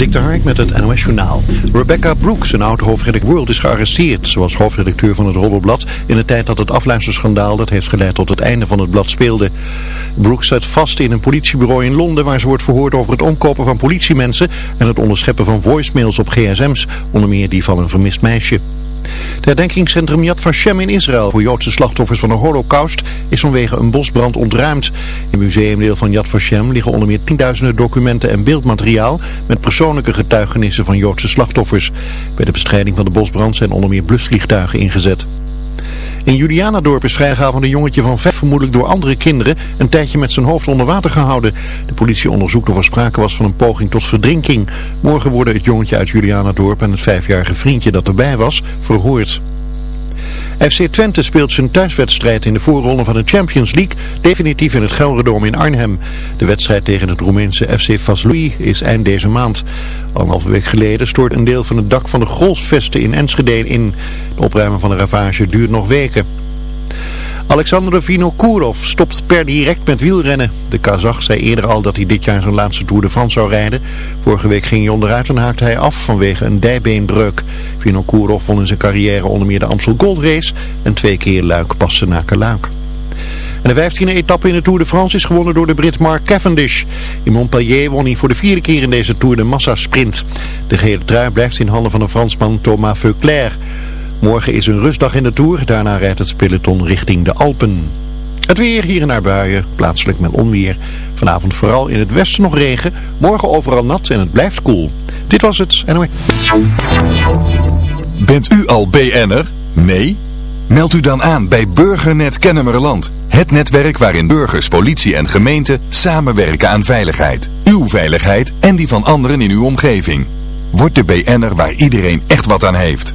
Dik Hark met het NOS Journaal. Rebecca Brooks, een oud-hoofdredacteur World, is gearresteerd. Ze was hoofdredacteur van het Roddelblad in de tijd dat het afluisterschandaal dat heeft geleid tot het einde van het blad speelde. Brooks zit vast in een politiebureau in Londen waar ze wordt verhoord over het omkopen van politiemensen en het onderscheppen van voicemails op gsm's, onder meer die van een vermist meisje. Het herdenkingscentrum Yad Vashem in Israël voor Joodse slachtoffers van de holocaust is vanwege een bosbrand ontruimd. In het museumdeel van Yad Vashem liggen onder meer tienduizenden documenten en beeldmateriaal met persoonlijke getuigenissen van Joodse slachtoffers. Bij de bestrijding van de bosbrand zijn onder meer blusvliegtuigen ingezet. In Julianadorp is vrijgavond een jongetje van vijf vermoedelijk door andere kinderen een tijdje met zijn hoofd onder water gehouden. De politie onderzoekt of er sprake was van een poging tot verdrinking. Morgen worden het jongetje uit Julianadorp en het vijfjarige vriendje dat erbij was verhoord. FC Twente speelt zijn thuiswedstrijd in de voorronde van de Champions League definitief in het Gelredome in Arnhem. De wedstrijd tegen het Roemeense FC Vaslui is eind deze maand. Anderhalve week geleden stoort een deel van het dak van de golfsvesten in Enschede in. De opruimen van de ravage duurt nog weken. Alexander Vinokourov stopt per direct met wielrennen. De Kazach zei eerder al dat hij dit jaar zijn laatste Tour de France zou rijden. Vorige week ging hij onderuit en haakte hij af vanwege een dijbeenbreuk. Vinokourov won in zijn carrière onder meer de Amstel Gold Race en twee keer Luik Bastenaken Luik. En de 15e etappe in de Tour de France is gewonnen door de Brit Mark Cavendish. In Montpellier won hij voor de vierde keer in deze Tour de massasprint. De gele trui blijft in handen van de Fransman Thomas Veuclair. Morgen is een rustdag in de Tour. Daarna rijdt het peloton richting de Alpen. Het weer hier en naar buien, plaatselijk met onweer. Vanavond vooral in het westen nog regen. Morgen overal nat en het blijft koel. Dit was het NOS. Bent u al BN'er? Nee? Meld u dan aan bij Burgernet Kennemerland. Het netwerk waarin burgers, politie en gemeente samenwerken aan veiligheid. Uw veiligheid en die van anderen in uw omgeving. Word de BN'er waar iedereen echt wat aan heeft.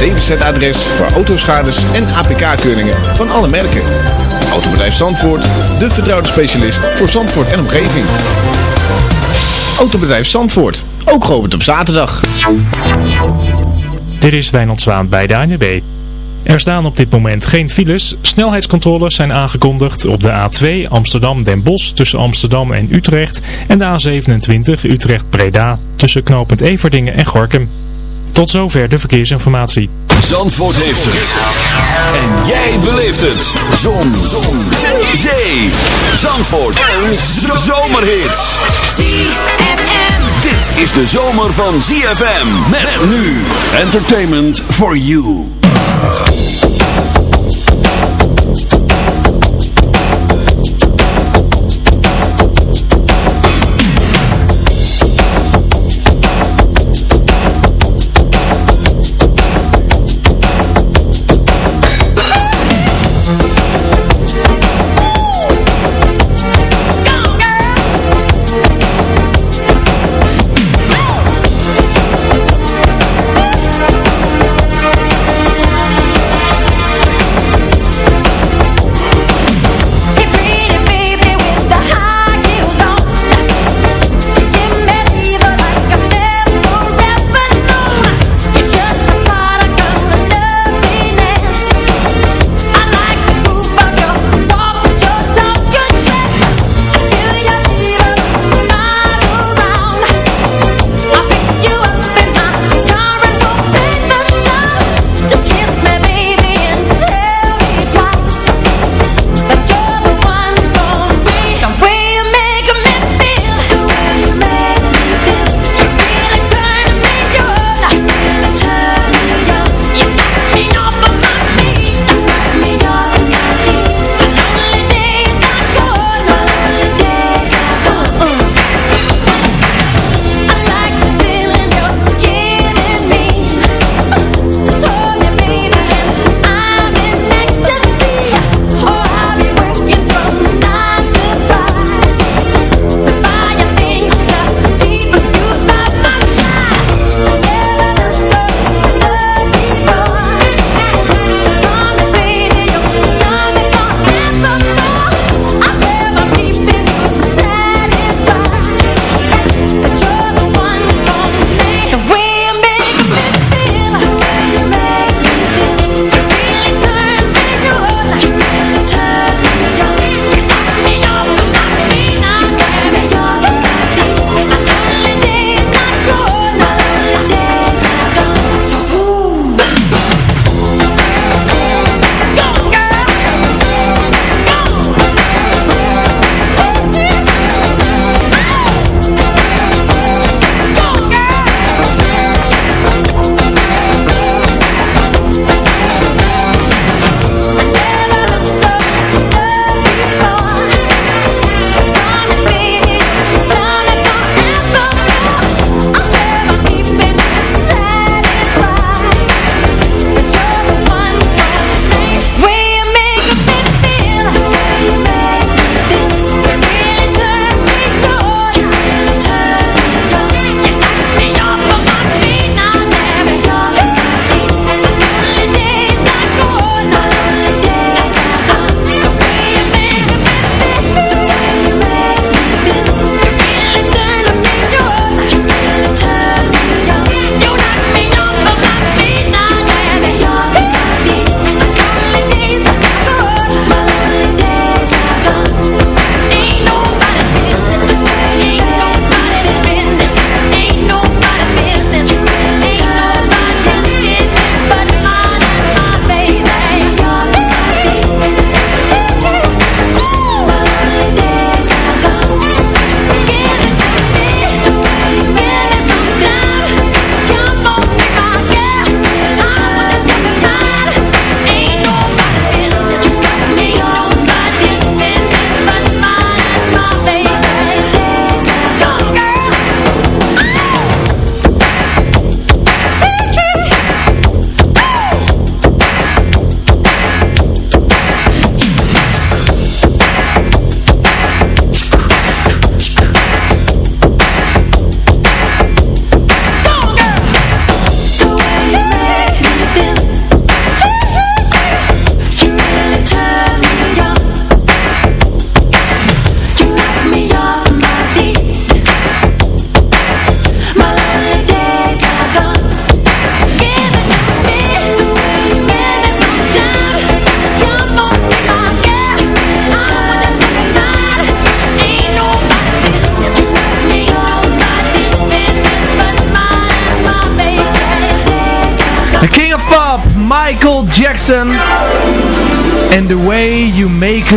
DWZ-adres voor autoschades en APK-keuringen van alle merken. Autobedrijf Zandvoort, de vertrouwde specialist voor Zandvoort en omgeving. Autobedrijf Zandvoort, ook geopend op zaterdag. Dit is Wijnand Zwaan bij de ANWB. Er staan op dit moment geen files. Snelheidscontroles zijn aangekondigd op de A2 Amsterdam-Den Bosch tussen Amsterdam en Utrecht en de A27 Utrecht-Breda tussen knooppunt Everdingen en Gorkum. Tot zover de verkeersinformatie. Zandvoort heeft het. En jij beleeft het. Zon. Zon. Zee. Zandvoort. Een zomerhit. ZFM. Dit is de zomer van ZFM. Met nu. Entertainment for you.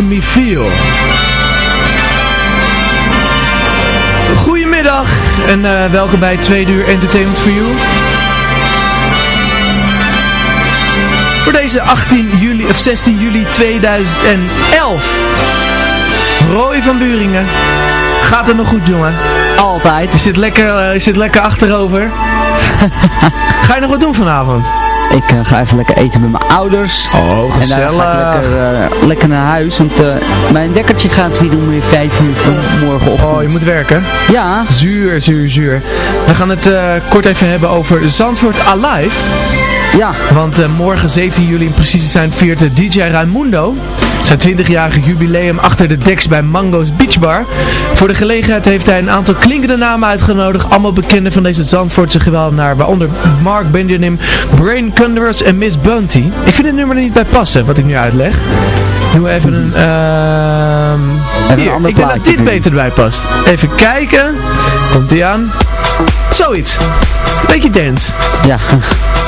Me feel. Goedemiddag en uh, welkom bij 2 uur Entertainment for You. Voor deze 18 juli of 16 juli 2011. Roy van Buringen. Gaat het nog goed jongen? Altijd. Je zit lekker, uh, je zit lekker achterover. Ga je nog wat doen vanavond? Ik uh, ga even lekker eten met mijn ouders. Oh, gezellig. En dan ga ik lekker, uh, lekker naar huis. Want uh, mijn dekkertje gaat weer om weer 5 uur van morgenochtend. Oh, je moet werken? Ja. Zuur, zuur, zuur. We gaan het kort even hebben over Zandvoort Alive. Ja. Want morgen 17 juli in precies zijn viert DJ Raimundo zijn 20-jarige jubileum achter de deks bij Mango's Beach Bar. Voor de gelegenheid heeft hij een aantal klinkende namen uitgenodigd. Allemaal bekenden van deze Zandvoortse geweldenaar. Waaronder Mark Benjamin, Brain Cunders en Miss Bunty. Ik vind het nummer er niet bij passen, wat ik nu uitleg. Doe even een... Uh, even hier, een ik denk dat dit beter erbij past. Even kijken. Komt ie aan. Zoiets. Beetje dance. Ja.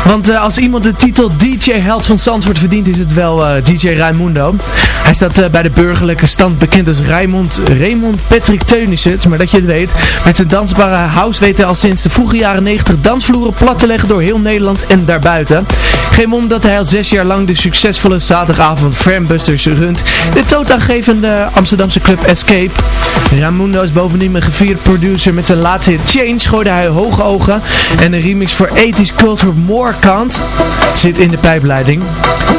Want uh, als iemand de titel DJ Held van Zandvoort verdient, is het wel uh, DJ Raimundo. Hij staat uh, bij de burgerlijke stand bekend als Raymond, Raymond Patrick Teunissen, maar dat je het weet. Met zijn dansbare house weet hij al sinds de vroege jaren 90 dansvloeren plat te leggen door heel Nederland en daarbuiten. Geen wonder dat hij al zes jaar lang de succesvolle zaterdagavond Frambusters runt. De toonaangevende Amsterdamse club Escape. Raimundo is bovendien een gevierd producer met zijn laatste hit Change gooide hij hoge ogen. En een remix voor 80s Culture More kant zit in de pijpleiding.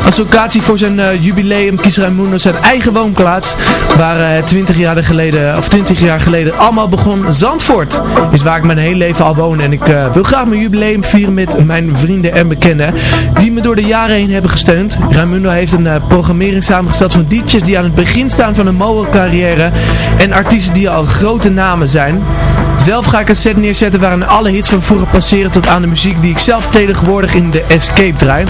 Als locatie voor zijn uh, jubileum kiest Raimundo zijn eigen woonplaats. Waar het uh, 20 jaar geleden, of 20 jaar geleden allemaal begon. Zandvoort is waar ik mijn hele leven al woon. En ik uh, wil graag mijn jubileum vieren met mijn vrienden en bekenden. Die me door de jaren heen hebben gesteund. Raimundo heeft een programmering samengesteld van DJ's die aan het begin staan van een mooie carrière. En artiesten die al grote namen zijn. Zelf ga ik een set neerzetten waarin alle hits van vroeger passeren tot aan de muziek die ik zelf tegenwoordig in de Escape draai.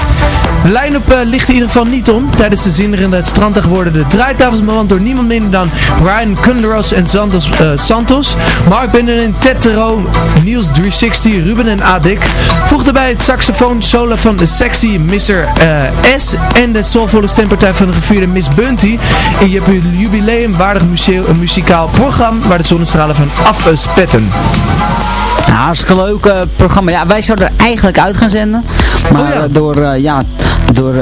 De line-up uh, ligt in ieder geval niet om. Tijdens de zinderende het stranddag worden de draaitafels bemand door niemand minder dan Brian Kunderos en Santos, uh, Santos. Mark Benjamin, Ted Terro, Niels 360, Ruben en Adik. Voeg daarbij het saxofoon solo van de sexy Mr. Uh, S en de soulvolle stempartij van de gevierde Miss Bunty. In je jubileumwaardig muzikaal programma waar de zonnestralen van afspetten. Nou, hartstikke leuk uh, programma. Ja, wij zouden er eigenlijk uit gaan zenden. Maar oh ja. uh, door, uh, ja, door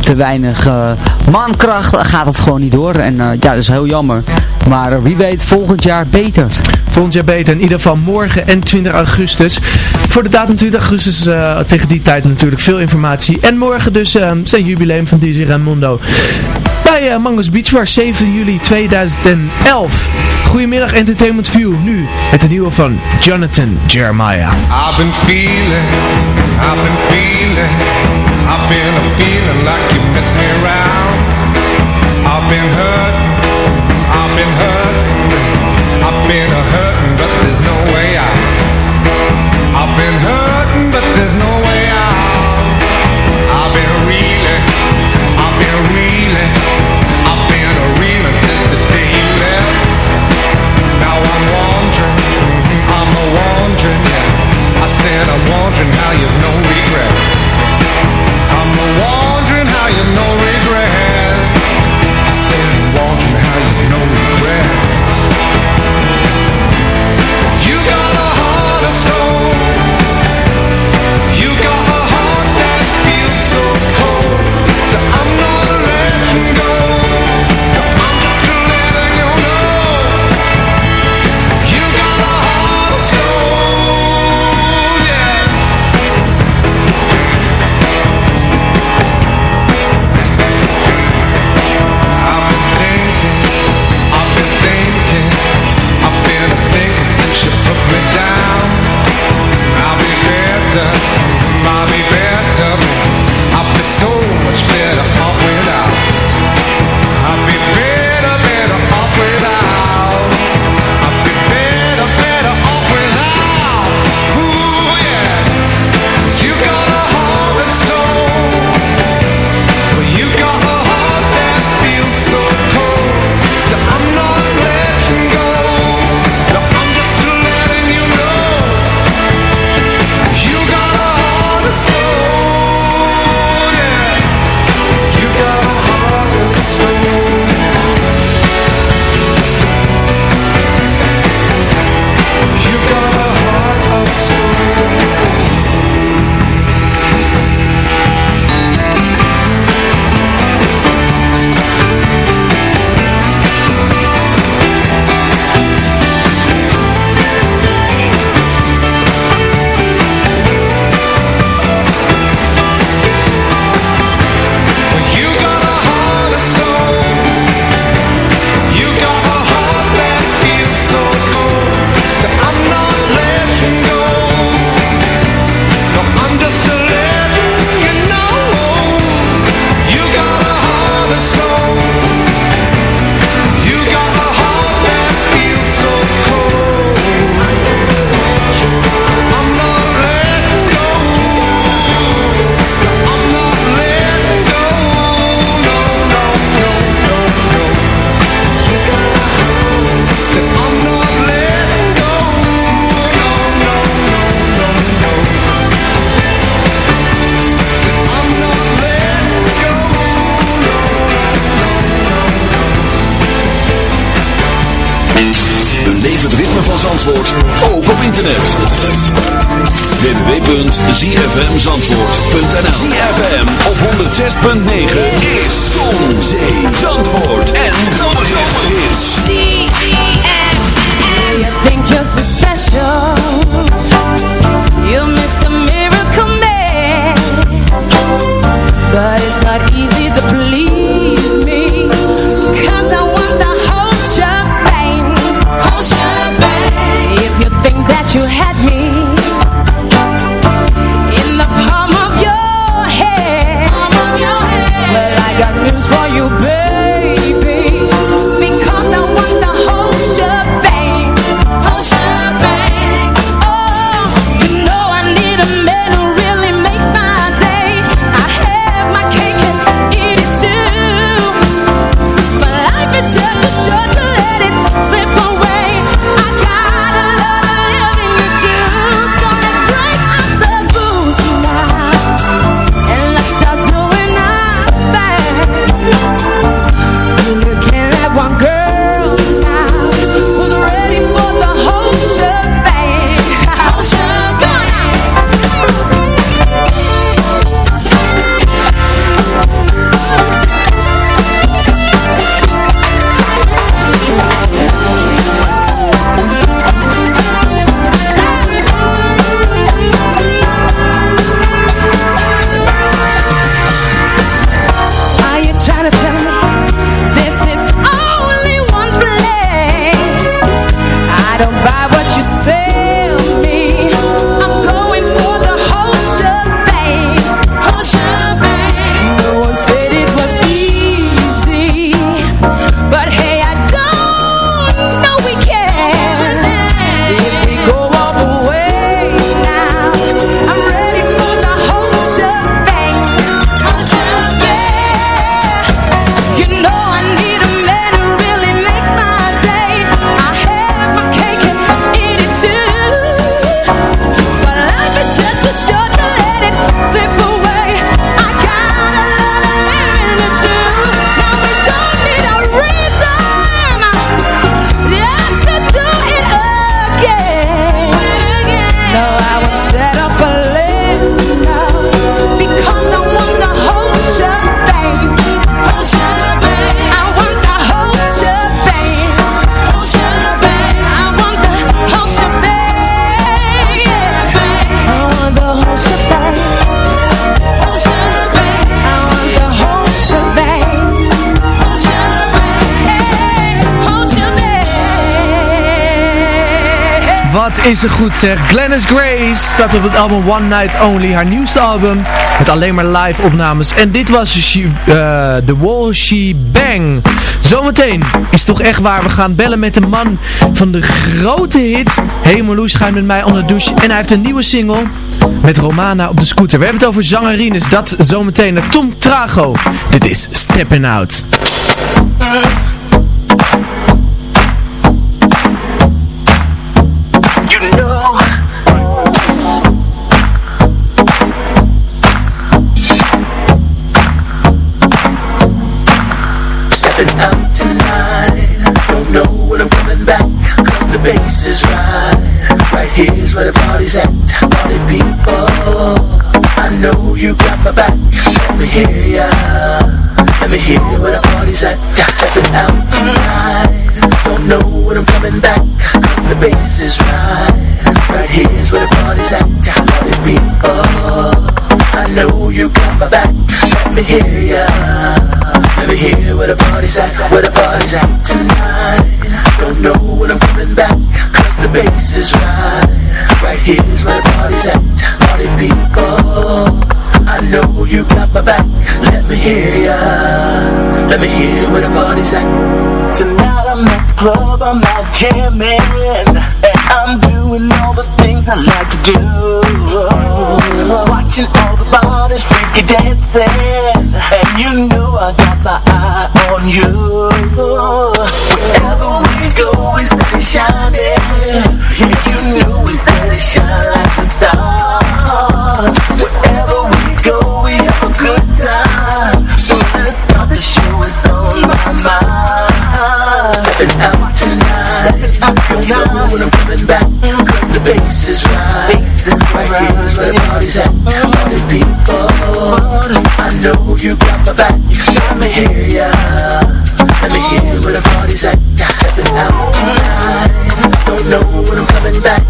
te weinig mankracht gaat het gewoon niet door. En ja, dat is heel jammer. Maar wie weet volgend jaar beter. Volgend jaar beter. In ieder geval morgen en 20 augustus. Voor de datum 20 augustus tegen die tijd natuurlijk veel informatie. En morgen dus zijn jubileum van DJ Raimundo. Bij uh, Mango's Beach Bar 7 juli 2011. Goedemiddag Entertainment View. Nu de nieuwe van Jonathan Jeremiah. I've been feeling, I've been feeling, I've been a feeling like you miss me around. I've been hurt, I've been hurt, I've been a hurting but there's no way out. I've been hurting and I'm wondering how you know. Is er goed zeg. Glennis Grace staat op het album One Night Only, haar nieuwste album. Met alleen maar live opnames. En dit was she, eh, The Wall She Bang. Zometeen is toch echt waar. We gaan bellen met de man van de grote hit. Hey Marloes, ga met mij onder de douche. En hij heeft een nieuwe single met Romana op de scooter. We hebben het over zangerines. Dat zometeen naar Tom Trago. Dit is Steppin' Out. Where the party's at Party people. I know you got my back. Let me hear ya. Let me hear where the party's at Stepping out tonight. Don't know when I'm coming back Cause the bass is right. Right here's where the party's at Party people. I know you got my back. Let me hear ya. Let me hear where the party's at Where the party's at tonight. Don't know when I'm coming back the bass is right Right here's where the party's at. Party people I know you got my back. Let me hear ya. Let me hear where the party's at. Tonight I'm at the club, I'm out jamming. And I'm doing all the things I like to do. Watching all the bodies freaky dancing. And you know I got my eye on you we go, we steady shining Yeah, you know we steady shine like the stars Wherever we go, we have a good time So let's start the show, it's on my mind Stepping out tonight. Don't know when I'm coming back, cause the bass is right. Right here's where the party's at. Party people, I know you got my back. Let me hear ya. Let me hear where the party's at. Out tonight. Don't know when I'm coming back,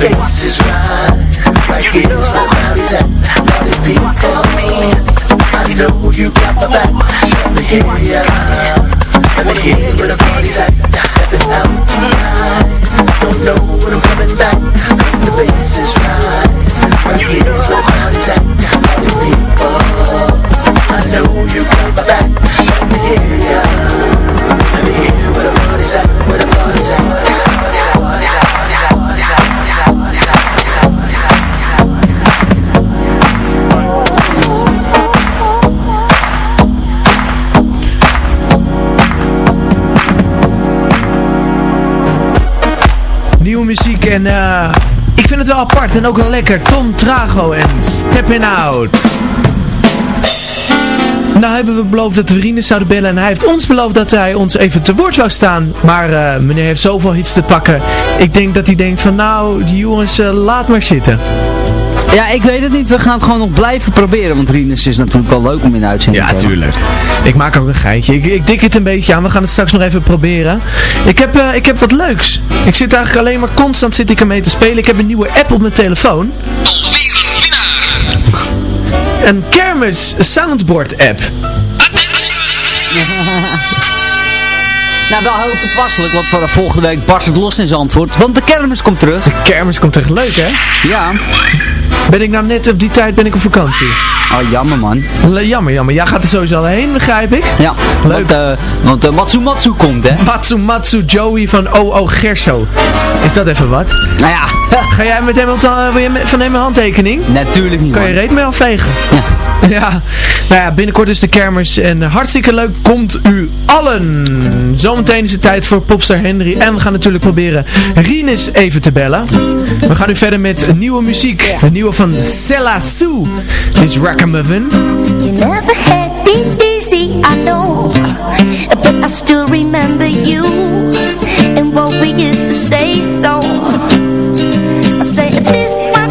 Bass is right. The party's at. Party people. I know you got my back. Let me hear ya. Let me hear where the party's at. Stepping out tonight. Don't know when I'm coming back. The bass is right. The party's at. Party people. I know you got my back. Let me hear ya. Let me hear where the party's at. Where the party's at. En eh, ik vind het wel apart en ook wel lekker. Tom Trago en Steppin' Out. Nou hebben we beloofd dat we Rinus zouden bellen en hij heeft ons beloofd dat hij ons even te woord zou staan. Maar eh, meneer heeft zoveel hits te pakken. Ik denk dat hij denkt van nou, die jongens eh, laat maar zitten. Ja, ik weet het niet. We gaan het gewoon nog blijven proberen. Want Rinus is natuurlijk wel leuk om in de uitzending te hebben. Ik maak ook een geitje. Ik, ik dik het een beetje aan. We gaan het straks nog even proberen. Ik heb, eh, ik heb wat leuks. Ik zit eigenlijk alleen maar constant zit ik ermee te spelen. Ik heb een nieuwe app op mijn telefoon. Een kermis soundboard app. Nou, wel heel toepasselijk, want voor volgende week barst het los in zijn antwoord. Want de kermis komt terug. De kermis komt terug. Leuk hè? Ja. Ben ik nou net op die tijd ben ik op vakantie? Oh, jammer man. Jammer, jammer. Jij gaat er sowieso al heen, begrijp ik. Ja, Leuk. want, eh want eh, Matsu Matsu komt, hè. Matsu Matsu Joey van OO Gerso. Is dat even wat? Nou ja, Ga jij met hem op de, wil je van hem een handtekening? natuurlijk niet, Kan je reet mee afvegen? Ja. Nou ja, binnenkort is de kermis en hartstikke leuk komt u allen. Zometeen is het tijd voor Popstar Henry en we gaan natuurlijk proberen Rinus even te bellen. We gaan nu verder met nieuwe muziek. De nieuwe van Sella Sue. Dit is. You never had it I know But I still remember you And what we used to say so I say this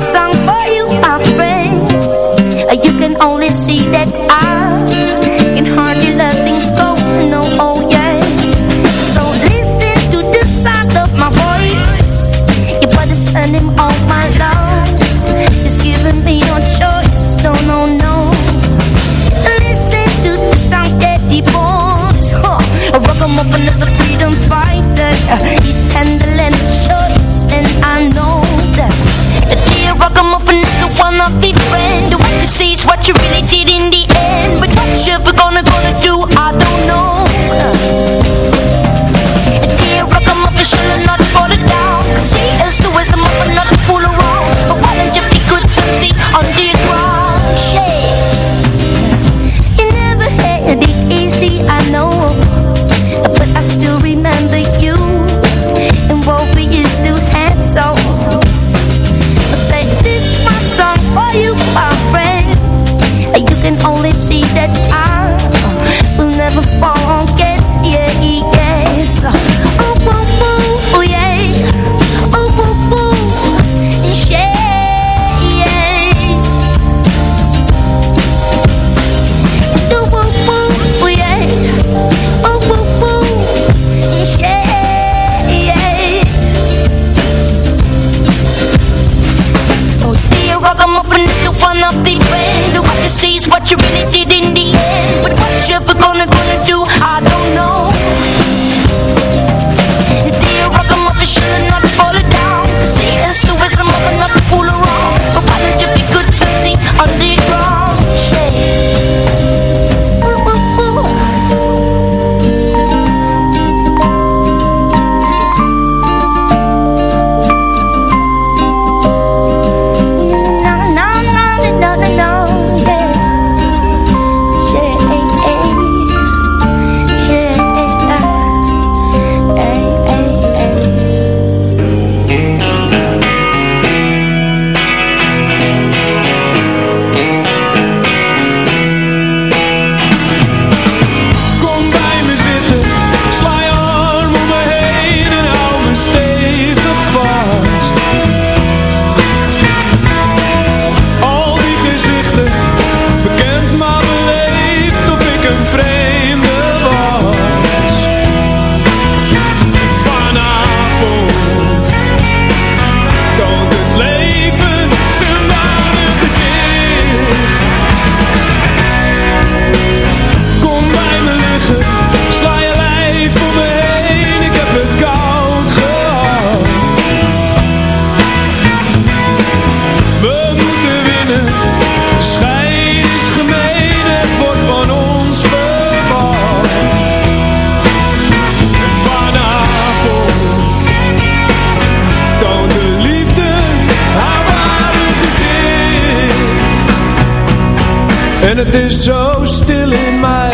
En het is zo stil in mij.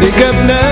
Ik heb nergens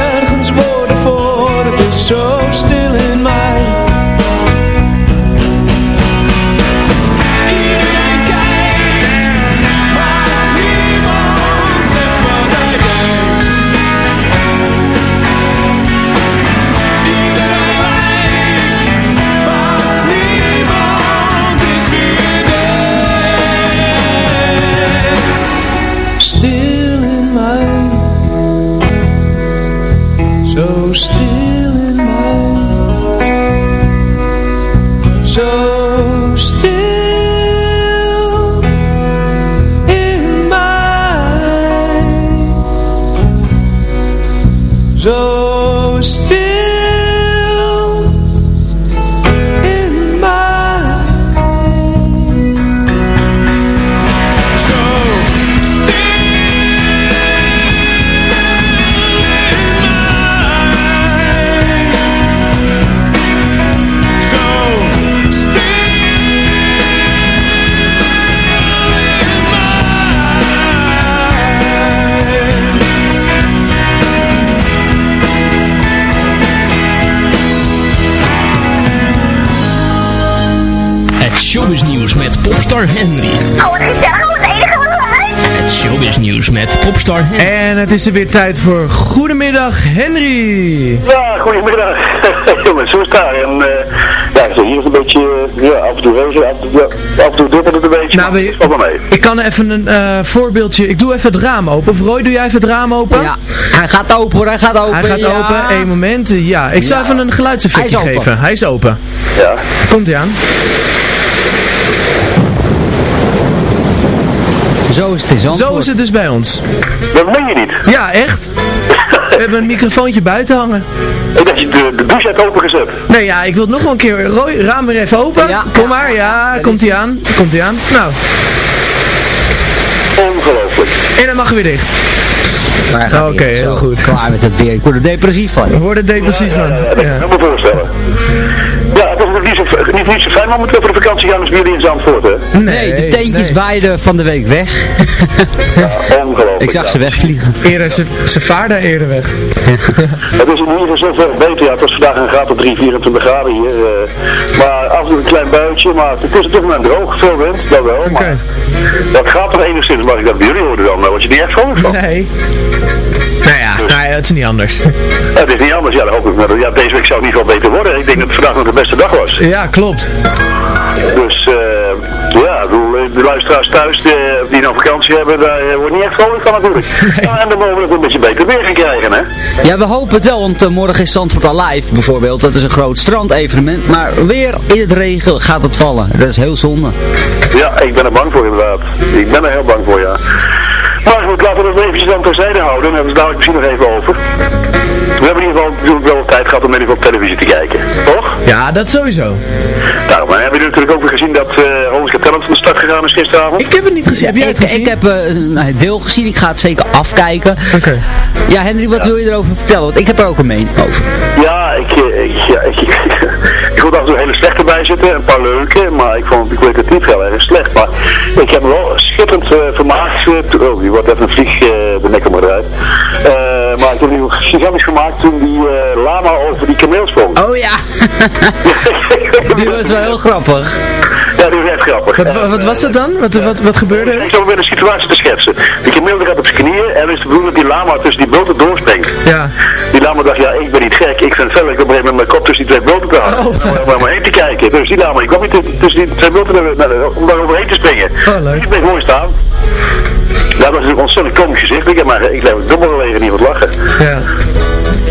het is er weer tijd voor Goedemiddag Henry. Ja, goedemiddag. Jongens, hoe is het daar? En, uh, ja, zo hier is een beetje, uh, ja, af en toe regen, af, en toe- ja, af en toe dubbelt het een beetje, Nou, maar je- mee. Ik kan even een eh, voorbeeldje. Ik doe even het raam open. Of Roy, doe jij even het raam open? Ja, hij gaat open hoor, hij gaat open. Hij gaat ja. open. Eén moment. Ja, ik Ja. even een geluidseffectje geven. Hij is open. Ja. Komt hij aan? Zo is het in Zandvoort. Zo is het dus bij ons. Dat meen je niet. Ja, echt. We hebben een microfoontje buiten hangen. Ik dacht je de, de douche hebt opengezet. Nee, ja, ik wil nog wel een keer. Roy, raam weer even open. Ja. Kom maar, ja, komt hij aan. Komt hij aan. Nou, Ongelooflijk. en dan mag weer dicht. Maar Oké, heel goed. Klaar met het weer. Ik word er depressief van. We worden depressief van. Ja, dat kan Ja. ik me voorstellen. Ja, het is natuurlijk niet zo, niet, niet zo fijn om voor de vakantie gaan als bij jullie in Zandvoort, hè? Nee, de teentjes nee. waaiden van de week weg. Ja, ongelooflijk. Ik zag ja. ze wegvliegen. Eerder, ze, ze vaarden eerder weg. Het is in ieder geval zover beter. Ja, het was vandaag een graad op 3, 24 graden hier. eh, maar af en toe een klein buitje. Maar het is op dit moment droog. Veel wind, dat wel. Oké. Maar dat gaat toch enigszins, mag ik dat bij jullie horen dan. Want je niet echt vrolijk van. Nee. Nou ja, nou ja, het is niet anders. Het is niet anders, ja, dat hoop ik. Maar ja, deze week zou het niet veel beter worden. Ik denk dat het vandaag nog de beste dag was. Ja, klopt. Dus eh, ja, eh, de luisteraars thuis eh, die nou vakantie hebben, daar wordt niet echt vrolijk van natuurlijk. Nou, en dan mogen we het een beetje beter weer gaan krijgen, hè? Ja, we hopen het wel, want morgen is Zandvoort Alive bijvoorbeeld. Dat is een groot strandevenement. Maar weer in het regen gaat het vallen. Dat is heel zonde. Ja, ik ben er bang voor inderdaad. Ik ben er heel bang voor, ja. Maar goed, laten we dat eventjes dan terzijde houden. Dan hebben we het dadelijk misschien nog even over. we hebben in ieder geval natuurlijk wel tijd gehad om in ieder geval televisie te kijken. Toch? Ja, dat sowieso. Nou, maar hebben jullie natuurlijk ook weer gezien dat uh, Van de start gegaan is gisteravond? Ik heb het niet gezien. Heb jij ik, het gezien? ik heb eh, een deel gezien, ik ga het zeker afkijken. Oké. Ja, Henry, wat wil je erover vertellen? Want ik heb er ook een mening over. Ja, ik, eh, ik, ja, ik, ik vond af en toe hele slechte bij zitten, een paar leuke, maar ik vond ik weet het niet heel erg slecht. Maar ik heb me wel schitterend uh, vermaakt. Uh, oh, die wordt even een vlieg uh, de nek er maar eruit. Maar ik heb nu gigantisch gemaakt toen die lama over die kameel sprong. Oh ja, die was wel heel grappig. Ja, die was echt grappig. Wat, wat was dat dan? Wat, wat, wat gebeurde er? Ik zal weer een situatie te schetsen. Die kameel gaat op zijn knieën en is de bedoeling dat die lama tussen die boten doorspringt. Ja. Die lama dacht, ja, ik ben niet gek. Ik vind het fel, ik op een gegeven moment mijn kop tussen die twee boten te houden. Oh. Om maar heen te kijken. Dus die lama, ik kwam niet tussen die twee boten om daar overheen te springen. Oh, leuk. Ik ben gewoon staan. Ja, dat is een ontzettend komisch gezicht. Ik heb maar, ik heb dubbel gelegen niet wat lachen. Ja.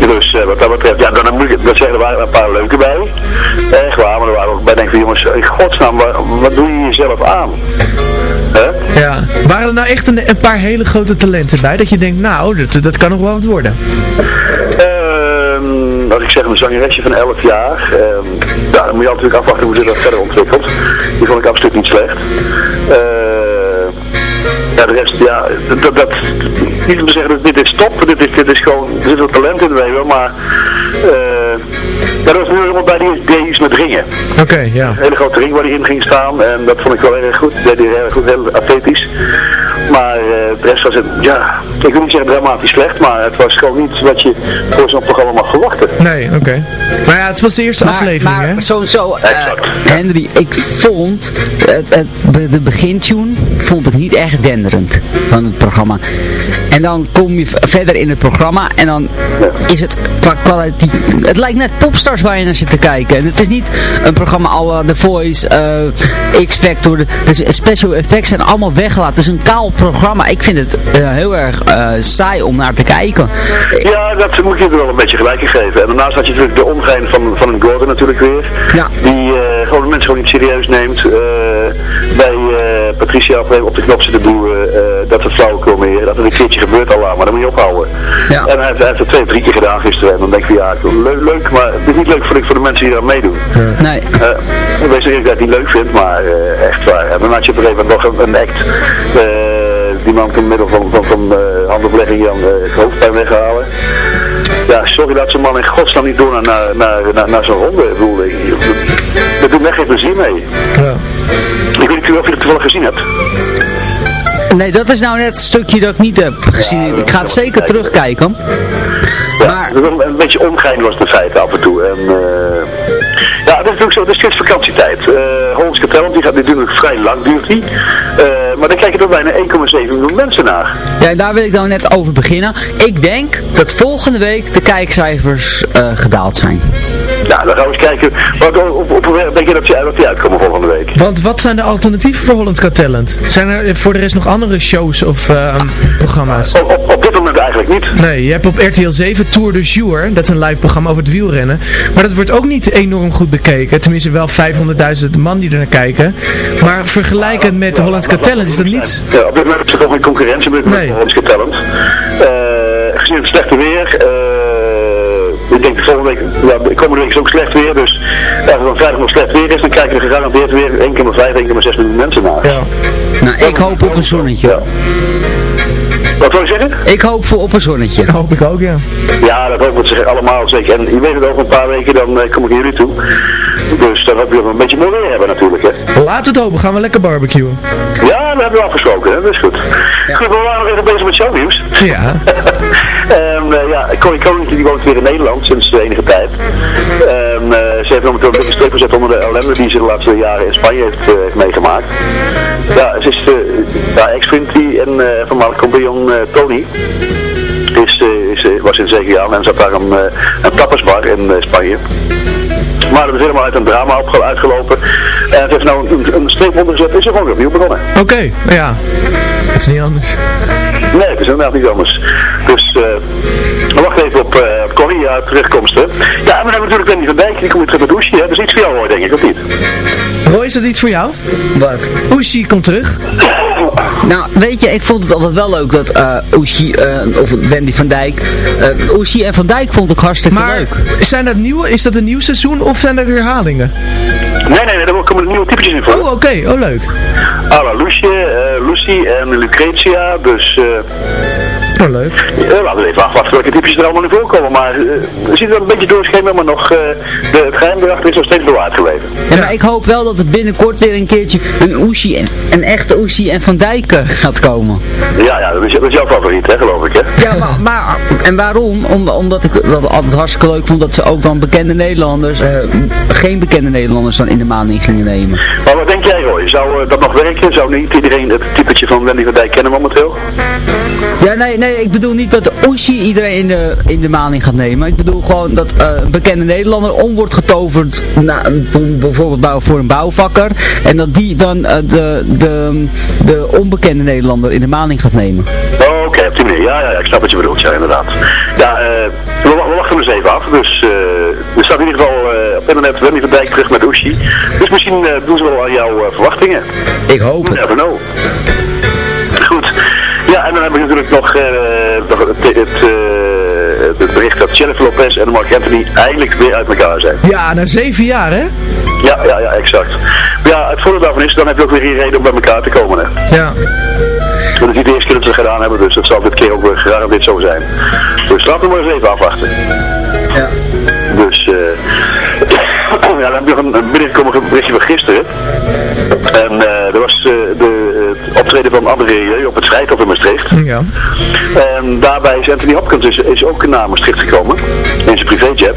Dus uh, wat dat betreft, ja, dan, moet ik, dat zeggen, er waren een paar leuke bij. Echt waar, maar er waren ook bij, denk ik, jongens, in godsnaam, wat, wat doe je jezelf aan? Huh? Ja. Waren er nou echt een, een, paar hele grote talenten bij, dat je denkt, nou, dat, dat kan nog wel wat worden? Uh, als ik zeg een zangeresje van 11 jaar, uh, ja, dan moet je natuurlijk afwachten hoe zich dat verder ontwikkelt. Die vond ik absoluut niet slecht. Uh, ja, de rest, ja, dat, dat, niet om te zeggen dat dit is top, dit is, dit is gewoon, er zit wel talent in de wereld, maar ja, er was nu iemand bij die deed iets met ringen. Oké, okay, ja. Een hele grote ring waar hij in ging staan en dat vond ik wel erg goed, dat deed hij erg goed, heel atletisch. Maar uh, de rest was het, ja, ik wil niet zeggen dramatisch slecht, maar het was gewoon niet wat je voor zo'n programma mag verwachten. Nee, oké. Okay. Maar ja, het was de eerste maar, aflevering, maar hè? sowieso, uh, Henry, ik vond het, het, de begintune vond het niet echt denderend van het programma. En dan kom je verder in het programma en dan is het qua kwaliteit, het lijkt net Popstars waar je naar zit te kijken. En het is niet een programma alle The Voice, uh, X-Factor, de special effects zijn allemaal weggelaten. Het is een kaal programma. Ik vind het uh, heel erg uh, saai om naar te kijken. Ja, dat moet je er wel een beetje gelijk in geven. En daarnaast had je natuurlijk de omgein van, van een Gordon natuurlijk weer. Ja. Die gewoon de mensen gewoon niet serieus neemt. bij Patricia op de knop zit te doen dat het flauwekul meer, dat het een keertje gebeurt al maar dan moet je ophouden. Ja. En hij heeft, hij heeft het twee, drie keer gedaan gisteren en dan denk je ja, leuk, leuk maar het is niet leuk voor de, voor de mensen die eraan meedoen. Nee. Uh, wees er dat ik het niet leuk vind, maar uh, echt waar. En dan had je op een gegeven moment nog een, een act, uh, die man kan middel van, van, van Jan het hoofdpijn weghalen. Ja, sorry dat zo'n man in godsnaam niet door naar, naar, naar, naar, zo'n ronde. Ik bedoel, dat doet me echt geen plezier mee. Ja. Weet of je het toevallig gezien hebt. Nee, dat is nou net het stukje dat ik niet heb gezien. Ja, ik ga het zeker terugkijken. Ja, maar... een beetje ongein was de feit af en toe. En, uh, ja, dat is natuurlijk zo, het is steeds vakantietijd. Uh, Hollands Talent, die gaat natuurlijk vrij lang duurt die. Uh, maar dan kijken er bijna 1,7 miljoen mensen naar. Ja, en daar wil ik dan net over beginnen. Ik denk dat volgende week de kijkcijfers uh, gedaald zijn. Nou, dan gaan we eens kijken wat, op, op, op denk je dat die, dat die uitkomen volgende week. Want wat zijn de alternatieven voor Hollands Got Talent? Zijn er voor de rest nog andere shows of uh, programma's? Op, op, op, dit moment eigenlijk niet. Nee, je hebt op RTL 7 Tour de Jour, dat is een live programma over het wielrennen. Maar dat wordt ook niet enorm goed bekeken. Tenminste wel 500.000 man die er naar kijken. Maar vergelijkend met Hollands Got Talent is dat niets. Ja, op dit moment is er toch geen concurrentie met, Hollands Got Talent. Uh, gezien het slechte weer... Uh, ik denk de volgende week, ja, de komende week is ook slecht weer, dus als het dan vrijdag nog slecht weer is, dan kijken we gegarandeerd weer 1,5, 1,6 miljoen mensen naar. Ja. Nou, ik hoop op een zonnetje. Ja. Wat wil je zeggen? Ik hoop voor op een zonnetje. Dat hoop ik ook, ja. Ja, dat hoop ik zich allemaal zeker. En je weet het over een paar weken, dan uh, kom ik naar jullie toe. Dus dan hoop je een beetje mooi weer hebben natuurlijk, hè. Laten we het hopen, gaan we lekker barbecuen. Ja, dat hebben we afgesproken, hè. dat is goed. Ja. Goed, we waren nog even bezig met shownieuws. Ja. um, uh, ja, Corrie Koning die woont weer in Nederland sinds de enige tijd. Um, uh, ze heeft momenteel een beetje streep gezet onder de ellende die ze de laatste jaren in Spanje heeft, uh, heeft meegemaakt. Ja, ze is de ja, ex-vriend en uh, van Mark compagnon Tony is, is, was in zeker jaar en zat daar een, een tappersbar in Spanje. Maar dat is helemaal uit een drama op, uitgelopen. En het heeft nou een, een streep ondergezet en is er gewoon opnieuw begonnen. Oké, okay, ja. Het is niet anders. Nee, het is inderdaad niet anders. Dus, uh, We wachten even op, eh op Connie, ja, terugkomsten. Ja, en we hebben natuurlijk Wendy van Dijk, die komt weer terug met Oesje. hè. Dat is iets voor jou hoor, denk ik, of niet? Roy, is dat iets voor jou? Wat? Oeshi komt terug. Nou, weet je, ik vond het altijd wel leuk dat eh Oeshi, eh, of Wendy van Dijk, eh Oeshi en Van Dijk vond ik hartstikke Maar leuk. zijn dat nieuwe, is dat een nieuw seizoen of zijn dat herhalingen? Nee, nee, nee, daar komen nieuwe typetjes in voor. Oh, oké. Oh, leuk. Alla Lucie, eh, Lucy en Lucretia, dus... eh Oh, leuk. Ja, laten we even afwachten welke types er allemaal in voorkomen. Maar eh, we zien wel een beetje doorschemeren, maar nog, eh, de, het geheim erachter is nog steeds bewaard gebleven. Ja, maar ik hoop wel dat het binnenkort weer een keertje een Oeshi, en, een echte Oeshi en Van Dijk eh, gaat komen. Ja, ja, dat is, dat is jouw favoriet, hè, geloof ik, hè? Ja, maar, maar en waarom? Om, omdat ik dat altijd hartstikke leuk vond dat ze ook dan bekende Nederlanders, eh, geen bekende Nederlanders dan in de maanding gingen nemen. Maar wat denk jij, Roy? Zou dat nog werken? Zou niet iedereen het typetje van Wendy van Dijk kennen momenteel? Ja, nee, nee, ik bedoel niet dat Oeshi iedereen in de, in de gaat nemen. Ik bedoel gewoon dat eh, een bekende Nederlander om wordt getoverd, na, bijvoorbeeld voor een bouwvakker. En dat die dan eh, de, de, de onbekende Nederlander in de maanding gaat nemen. Oh, oké, op die manier. Ja, ja, ja, ik snap wat je bedoelt, ja, inderdaad. Ja, eh, we, wa- we wachten eens even af. Dus eh, er staat in ieder geval eh, op internet Wendy van Dijk terug met Oeshi. Dus misschien eh, doen ze wel aan jouw eh, verwachtingen. Ik hoop You never know. En dan hebben we natuurlijk nog, eh, nog het, het, eh, het bericht dat Jennifer Lopez en Mark Anthony eindelijk weer uit elkaar zijn. Ja, na zeven jaar, hè? Ja, ja, ja, exact. Ja, het voordeel daarvan is, dan heb je ook weer een reden om bij elkaar te komen. Hè. Ja. Dat is niet de eerste keer dat ze gedaan hebben, dus dat zal dit keer ook weer gegarandeerd zo zijn. Dus laten we maar eens even afwachten. Ja. Dus, eh ja, dan heb je nog een, een binnengekomen berichtje van gisteren. En eh er was de, het optreden van André op het Vrijthof in Maastricht. Ja. En daarbij is Anthony Hopkins is, is ook naar Maastricht gekomen, in zijn privéjet.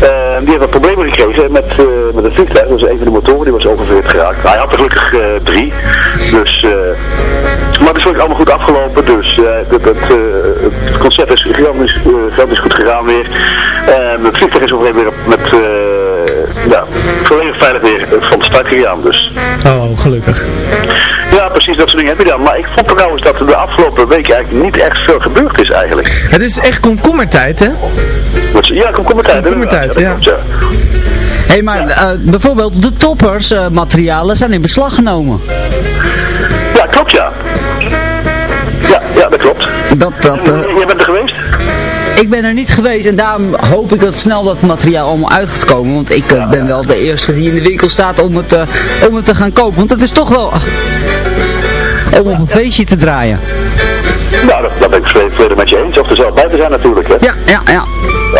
En die heeft wat problemen gekregen met, eh, met het vliegtuig. Dat was een van de motoren, die was oververhit geraakt. Hij had er gelukkig eh, drie. Dus, eh, maar het is gelukkig allemaal goed afgelopen. Dus het, het, het concert is gigantisch, gigantisch goed gegaan weer. En het vliegtuig is op een gegeven moment met, eh, ja, volledig veilig weer van de start gegaan. Dus Oh, gelukkig. ja, precies dat soort dingen heb je dan. Maar ik vond trouwens dat er de afgelopen weken eigenlijk niet echt veel gebeurd is eigenlijk. Het is echt komkommertijd, hè? Dat Ja, komkommertijd. Komkommertijd, ja. Hé, hey, maar eh, bijvoorbeeld de toppers eh, materialen zijn in beslag genomen. Ja, klopt ja. Ja, ja, dat klopt. Dat, dat, eh, Jij bent er geweest? Ik ben er niet geweest en daarom hoop ik dat snel dat materiaal allemaal uit gaat komen. Want ik eh, ben wel de eerste die in de winkel staat om het, eh, om het te gaan kopen. Want het is toch wel om op een feestje te draaien. Nou, dat, dat ben ik volledig met je eens. Of er zelf bij te zijn natuurlijk, hè. Ja, ja, ja.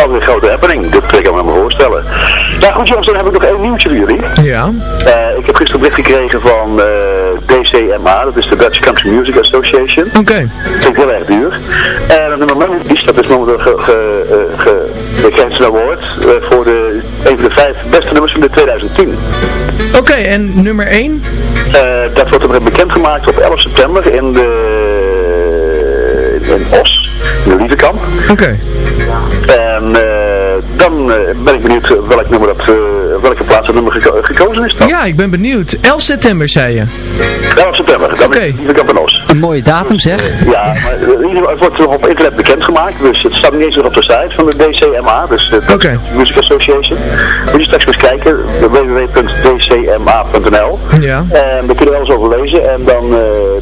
Alweer een grote happening. Dat kan ik me maar voorstellen. Nou goed jongens, dan heb ik nog één nieuwtje voor jullie. Ja. Eh, ik heb gisteren een bericht gekregen van eh, DCMA, dat is de Dutch Country Music Association. Oké. Dat vind ik heel erg duur. En het nummer Melodies, dat is momenteel ge, ge, eh, ge, de Award eh, voor de, een van de vijf beste nummers van de 2010. Oké, en nummer 1? Eh, dat wordt er bekendgemaakt op 11 september in de in Os, in de Lievekamp. Oké. En eh, dan ben ik benieuwd welk nummer dat, welke plaats dat nummer geko- gekozen is dan. Ja, ik ben benieuwd. 11 september, zei je. 11 september, dan Oké. is Lievekamp en Os. Een mooie datum zeg. Ja, maar geval, het wordt nog op internet bekendgemaakt, dus het staat niet eens nog op de site van de DCMA, dus de Dutch Oké. Music Association. Moet je straks eens kijken, www.dcma.nl. Ja. En daar kun je alles over lezen en dan eh,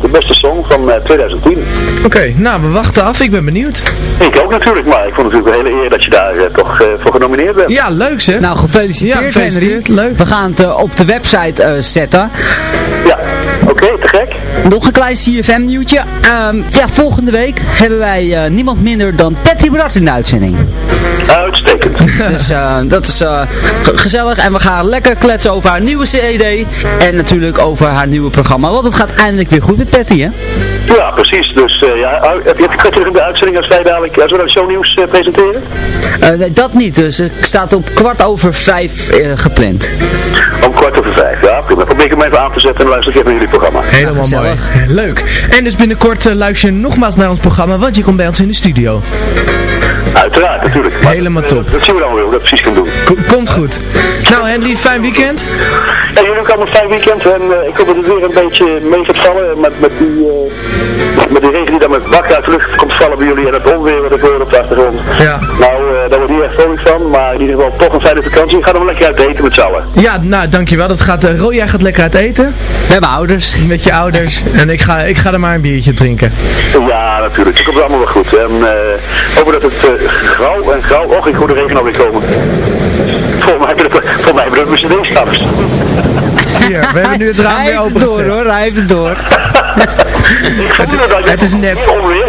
de beste song van eh, 2010. Oké, nou, we wachten af. Ik ben benieuwd. Ik ook natuurlijk, maar ik vond het natuurlijk een hele eer dat je daar eh, toch eh, voor genomineerd bent. Ja, leuk zeg. Nou, gefeliciteerd, Ja, Leuk. We gaan het eh, op de website eh, zetten. Ja, oké, te gek. Nog een klein CFM nieuwtje. Ehm ja, volgende week hebben wij eh, niemand minder dan Patty Bart in de uitzending. Uitstekend. Dus eh, dat is eh, ge- gezellig. En we gaan lekker kletsen over haar nieuwe CD. En natuurlijk over haar nieuwe programma. Want het gaat eindelijk weer goed met Patty, hè? Ja, precies. Dus eh, ja, heb je het terug in de uitzending als wij dadelijk, als we dan shownieuws eh, presenteren? Eh, nee, dat niet. Dus het staat op kwart over vijf eh, gepland. Om kwart over vijf, ja prima. Probeer ik hem even aan te zetten en luister ik even naar jullie programma. Helemaal mooi. Leuk. En dus binnenkort luister je nogmaals naar ons programma, want je komt bij ons in de studio. Uiteraard, natuurlijk. Maar Helemaal dat, top. Dat zien we dan weer hoe dat precies kan doen. Ko- komt goed. Nou Henry, fijn weekend. Ja, ook allemaal een fijn weekend en eh, ik hoop dat het weer een beetje mee gaat vallen met, met, die, eh, met die regen die dan met bak uit de lucht komt vallen bij jullie en het onweer wat ik hoor op de achtergrond. Ja. Nou, eh, daar word ik niet echt vrolijk van, maar in ieder geval toch een fijne vakantie. Ga dan lekker uit eten met z'n allen. Ja, nou dankjewel. Dat gaat, uh, Roy, jij gaat lekker uit eten. Met mijn ouders. Met je ouders. En ik ga, ik ga er maar een biertje drinken. Ja, natuurlijk. Het komt allemaal wel goed. En uh, over dat het uh, grauw en grauw... Och, ik hoor de regen alweer komen. Volgens mij, volgens mij hebben we de. Hier, we hebben nu het raam hij weer open heeft het door hoor, hij heeft het door. het, het is nep.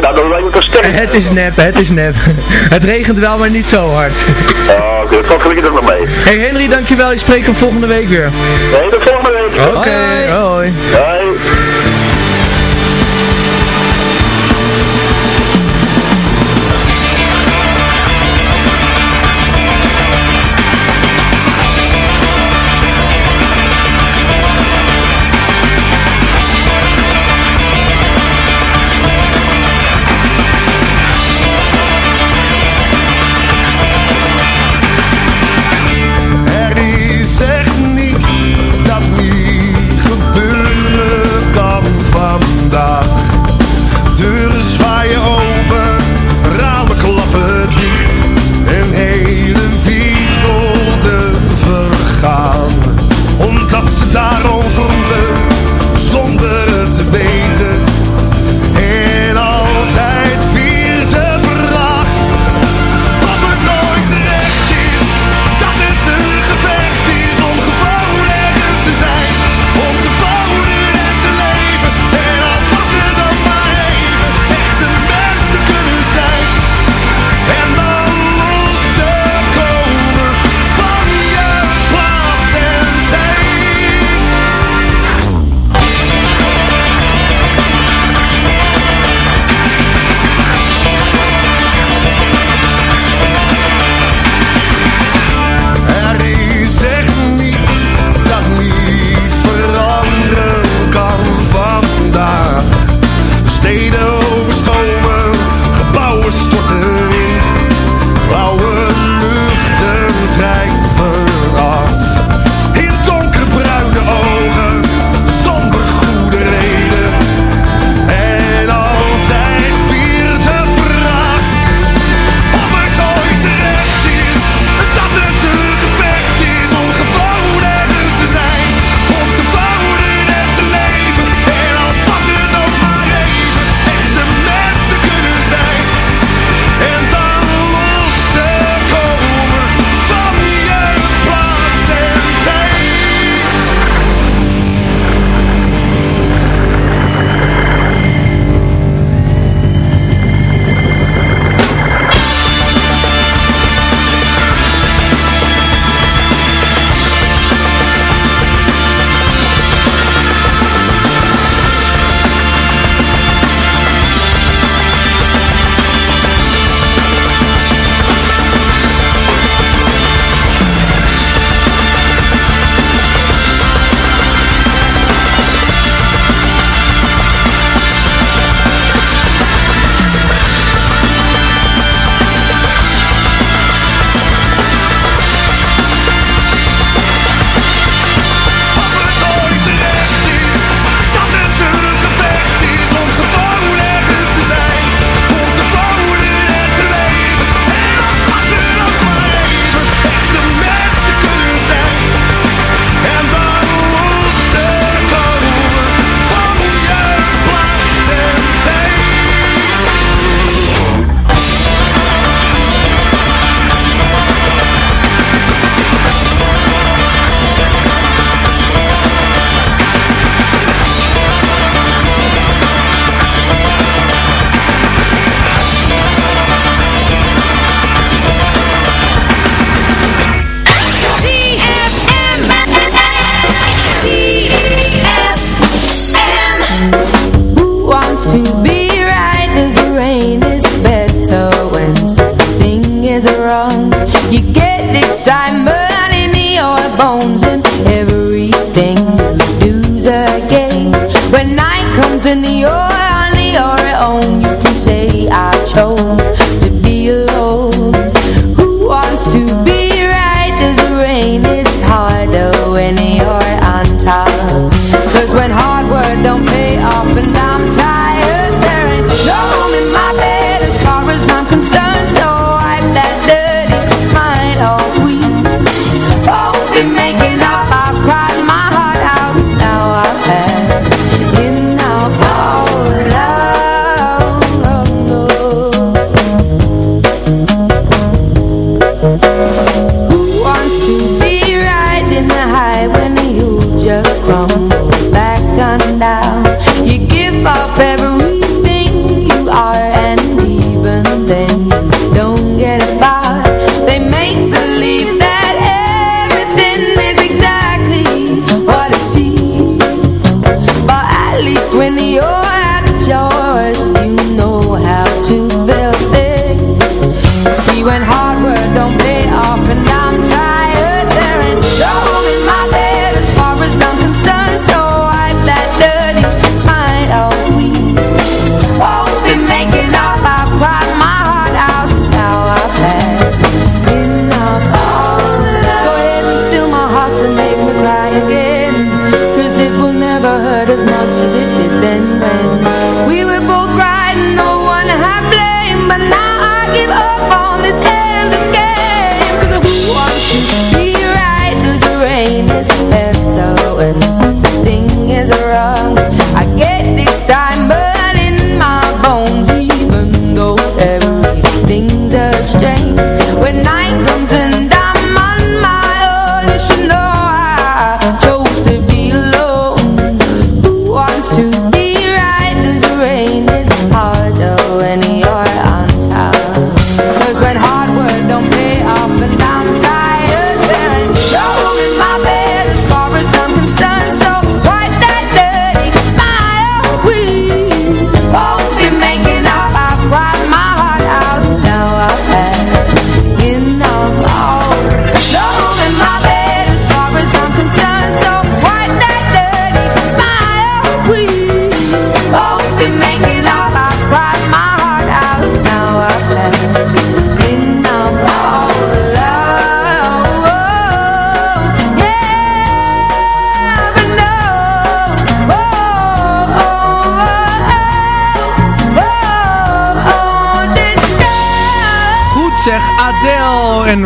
Nou, het is nep, het is nep. Het regent wel, maar niet zo hard. Oh, oké, dat valt gelukkig nog mee. Hey Henry, dankjewel. Ik spreek hem volgende week weer. Nee, tot volgende week. Oké, okay, hoi. Hoi.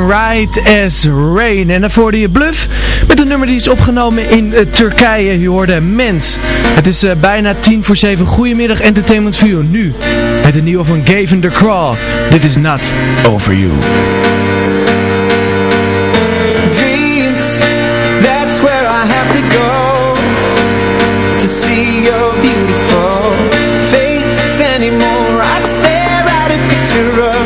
Right As Rain. En daarvoor je Bluff met een nummer die is opgenomen in eh, Turkije. U hoorde Mens. Het is eh, bijna tien voor zeven. Goedemiddag Entertainment View. Nu met een nieuwe van Gavin de Craw. Dit is Not Over You. Dreams, that's where I have to go To see your beautiful faces anymore I stare at a picture of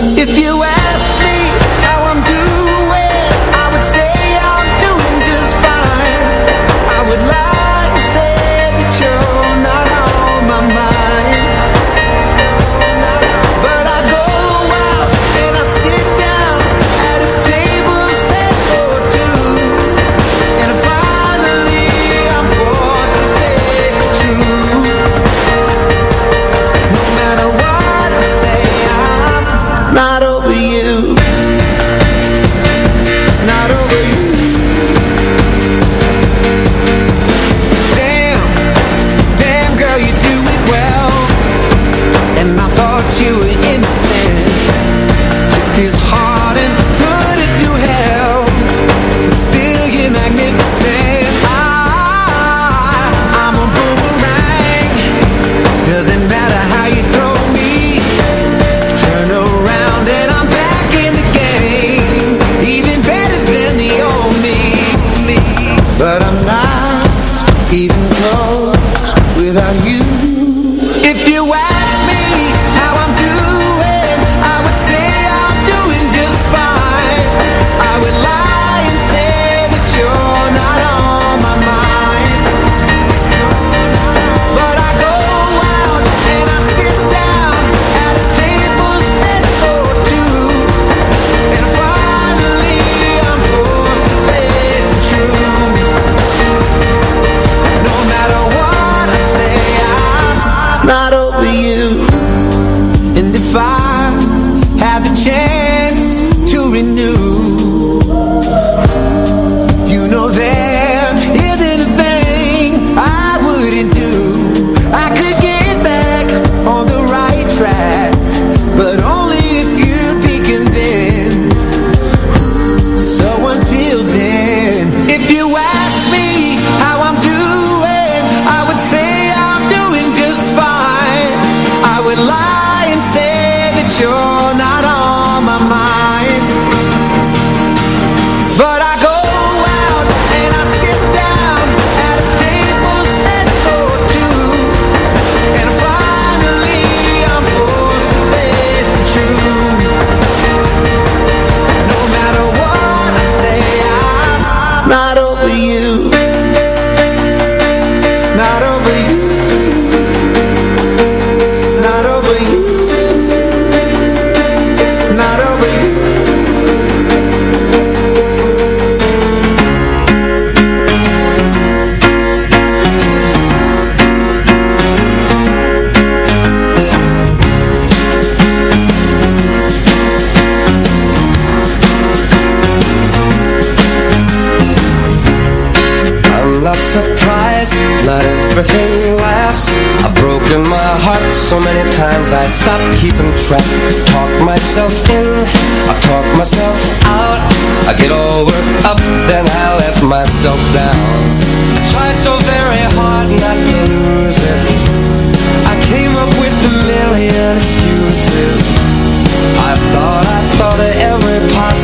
If you ask.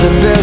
Isabel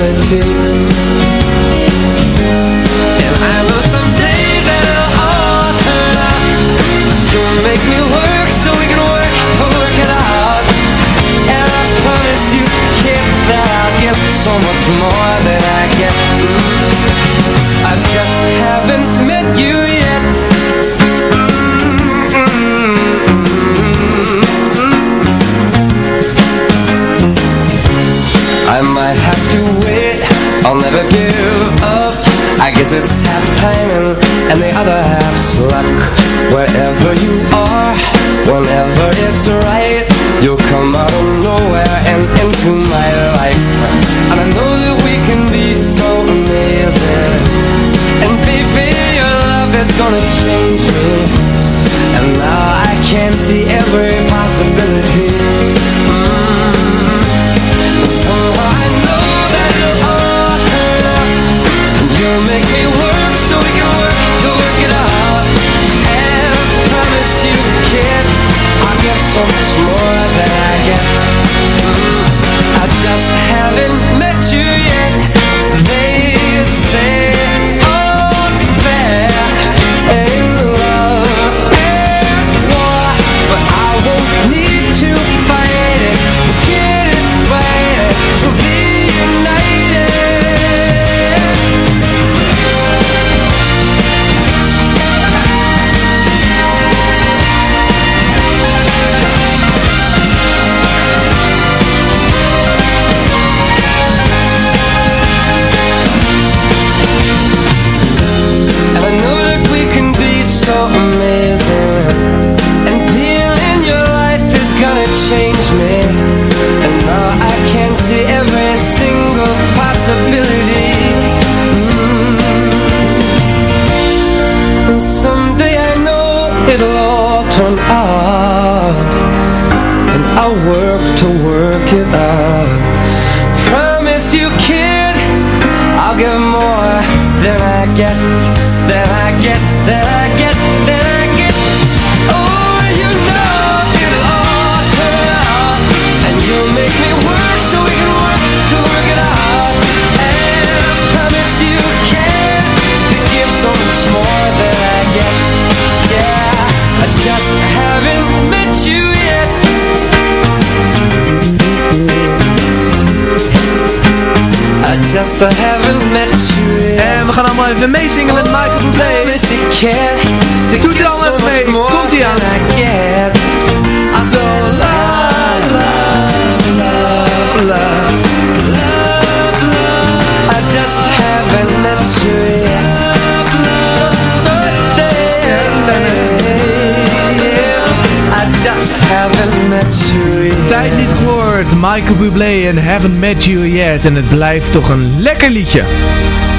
Michael Bublé en Haven't Met You Yet. En het blijft toch een lekker liedje.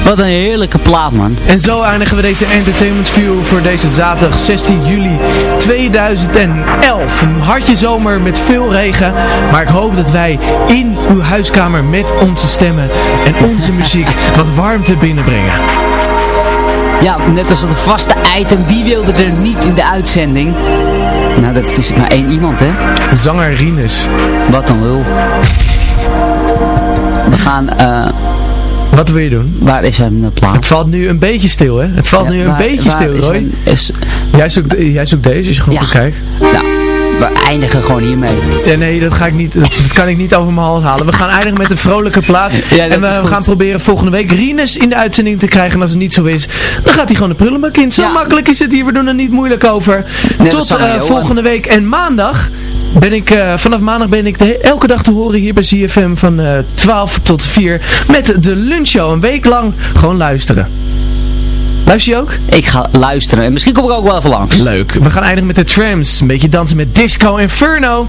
Wat een heerlijke plaat, man. En zo eindigen we deze Entertainment View voor deze zaterdag 16 juli 2011. Een hartje zomer met veel regen. Maar ik hoop dat wij in uw huiskamer met onze stemmen en onze muziek wat warmte binnenbrengen. Ja, net als dat vaste item. Wie wilde er niet in de uitzending? Nou, dat is maar één iemand, hè? Zanger Rinus. Wat een lul. We gaan, eh... Wat wil je doen? Waar is hem de plaat? Het valt nu een beetje stil, hè? Het valt Ja, nu een beetje stil, Roy. is- Jij, zoekt, jij zoekt deze, als je gewoon Ja. goed kijkt. Nou, we eindigen gewoon hiermee. Ja, nee, dat, ga ik niet, dat kan ik niet over mijn hals halen. We gaan eindigen met een vrolijke plaat. Ja, en we gaan proberen volgende week Rinus in de uitzending te krijgen. En als het niet zo is, dan gaat hij gewoon de prullenbak in. Zo Ja. makkelijk is het hier. We doen er niet moeilijk over. Tot eh, volgende week. En maandag ben ik, eh, vanaf maandag ben ik de, elke dag te horen hier bij ZFM van eh 12 tot 4. Met de lunchshow. Een week lang gewoon luisteren. Luister je ook? Ik ga luisteren. En misschien kom ik ook wel even langs. Leuk. We gaan eindigen met de trams. Een beetje dansen met Disco Inferno.